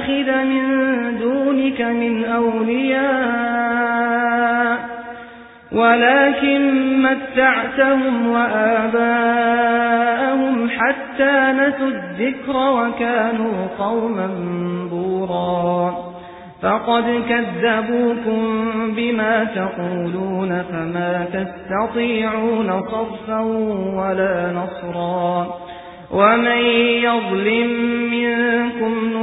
نتخذ من دونك من أولياء ولكن متعتهم وآباءهم حتى نسوا الذكر وكانوا قوما بورا. فقد كذبوكم بما تقولون فما تستطيعون صرفا ولا نصرا. ومن يظلم منكم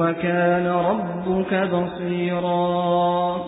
وكان ربك بصيراً